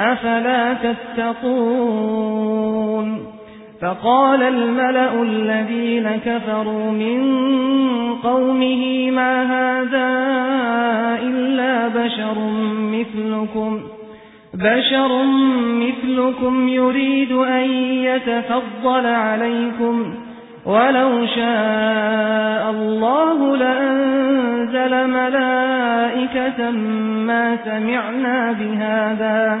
أفلا تتقون فقال الملأ الذين كفروا من قومه ما هذا إلا بشر مثلكم بشر مثلكم يريد أن يتفضل عليكم ولو شاء الله لأنزل ملائكة ما سمعنا بهذا